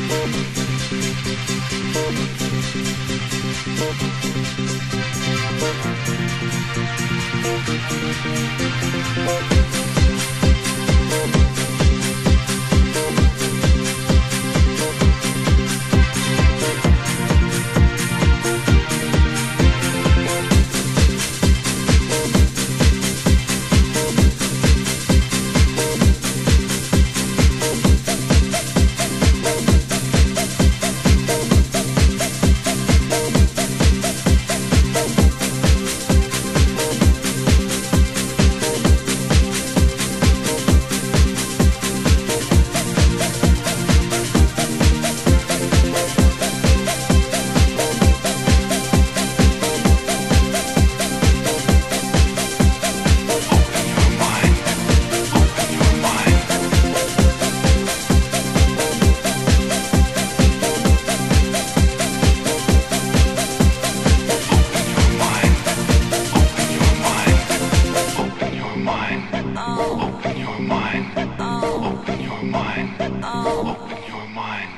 Thank you. mind. Oh. Open your mind.